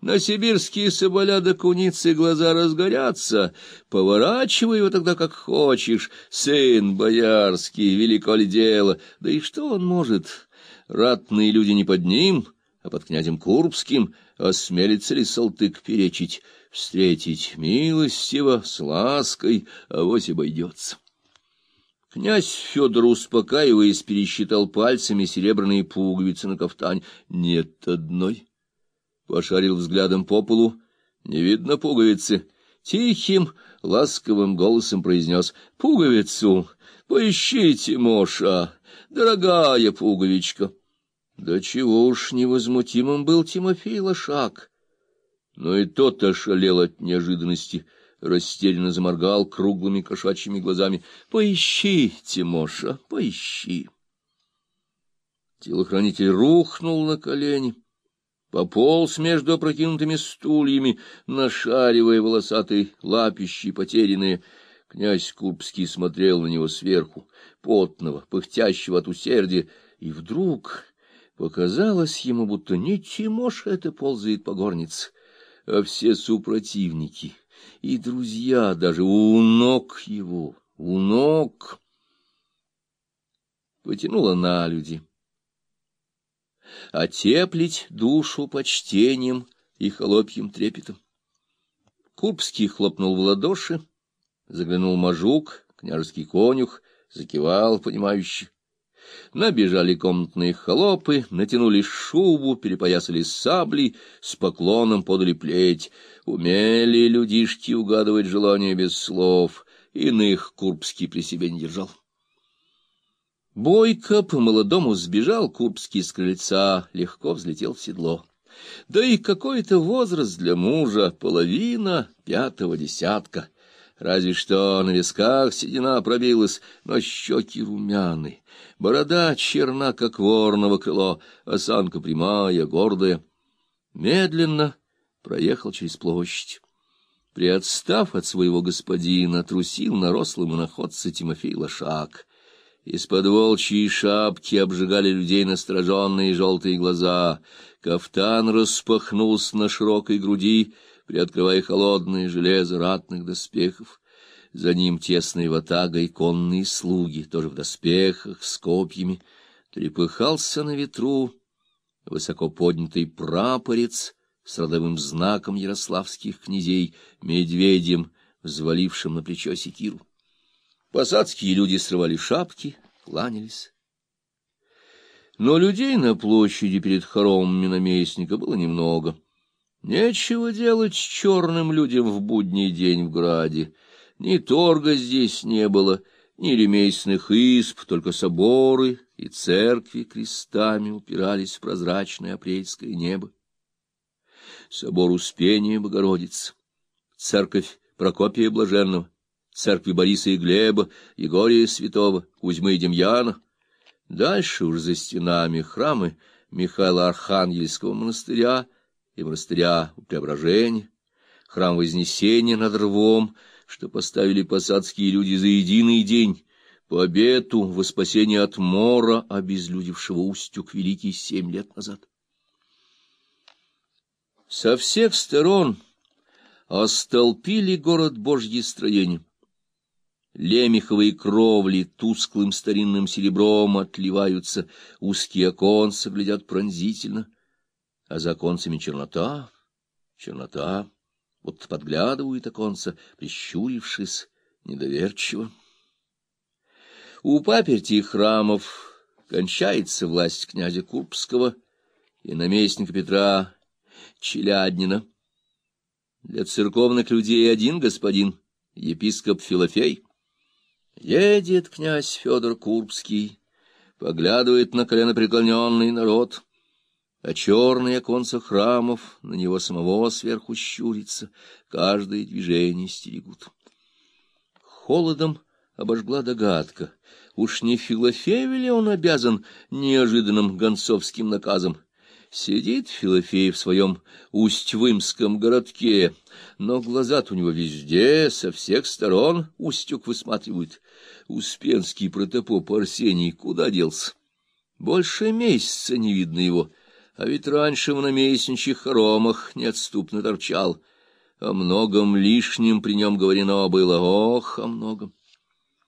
На сибирские соболя да куницы глаза разгорятся, поворачивай его тогда как хочешь, сын боярский, велико ли дело, да и что он может? Ратные люди не под ним, а под князем Курбским, осмелится ли Салтык перечить, встретить милостиво, с лаской, авось обойдется. Князь Федор, успокаиваясь, пересчитал пальцами серебряные пуговицы на кафтане. Нет одной пошарил взглядом по полу. Не видно пуговицы. Тихим, ласковым голосом произнес «Пуговицу! Поищите, Моша! Дорогая пуговичка!» Да чего уж невозмутимым был Тимофей Лошак. Но и тот ошалел от неожиданности, растерянно заморгал круглыми кошачьими глазами. «Поищи, Тимоша, поищи!» Телохранитель рухнул на колени пополз между опрокинутыми стульями, нашаривая волосатые лапищи потерянные. Князь Курбский смотрел на него сверху, потного, пыхтящего от усердия, и вдруг показалось ему, будто не Тимоша это ползает по горнице, а все супротивники и друзья даже у ног его, у ног. Потянуло на люди отеплить душу почтением и холопьим трепетом. Курбский хлопнул в ладоши, заглянул мажук, княжеский конюх, закивал, понимающе. Набежали комнатные холопы, натянули шубу, перепоясали сабли, с поклоном подали плеть. Умели людишки угадывать желания без слов, иных Курбский при себе не держал. Бойко по-молодому сбежал Курбский с крыльца, легко взлетел в седло. Да и какой-то возраст для мужа, половина пятого десятка. Разве что на висках седина пробилась, но щеки румяны, борода черна, как ворного крыло, осанка прямая, гордая. Медленно проехал через площадь. Приотстав от своего господина, трусил на рослом иноходце Тимофей Лошак — из-под волчьей шапки обжигали людей настороженные желтые глаза. Кафтан распахнулся на широкой груди, приоткрывая холодное железо ратных доспехов. За ним тесной ватагой конные слуги, тоже в доспехах, с копьями. Трепыхался на ветру высоко поднятый прапорец с родовым знаком ярославских князей, медведем, взвалившим на плечо секиру. Посадские люди срывали шапки, кланялись. Но людей на площади перед хоромами наместника было немного. Нечего делать черным людям в будний день в граде. Ни торга здесь не было, ни ремесленных исп, только соборы и церкви крестами упирались в прозрачное апрельское небо. Собор Успения Богородицы, церковь Прокопия Блаженного, церкви Бориса и Глеба, Егория Святого, Кузьмы и Демьяна. Дальше уж за стенами храмы Михаила Архангельского монастыря и монастыря Преображения, храм Вознесения над рвом, что поставили посадские люди за единый день, по обету во спасение от мора, обезлюдившего Устюг Великий семь лет назад. Со всех сторон остолпили город Божьи строения. Лемеховые кровли тусклым старинным серебром отливаются, узкие оконца глядят пронзительно, а за оконцами чернота, чернота, вот подглядывают оконца, прищурившись недоверчиво. У паперти храмов кончается власть князя Курбского и наместника Петра Челяднина. Для церковных людей один господин, епископ Филофей — Едет князь Федор Курбский, поглядывает на коленопреклоненный народ, а черные оконца храмов на него самого сверху щурится, каждое движение стерегут. Холодом обожгла догадка, уж не Филофею ли он обязан неожиданным гонцовским наказом? Сидит Филофей в своем Усть-Вымском городке, но глаза-то у него везде, со всех сторон Устюг высматривают. Успенский протопоп Арсений куда делся? Больше месяца не видно его, А ведь раньше в наместничьих хоромах неотступно торчал. О многом лишнем при нем говорено было, ох, о многом.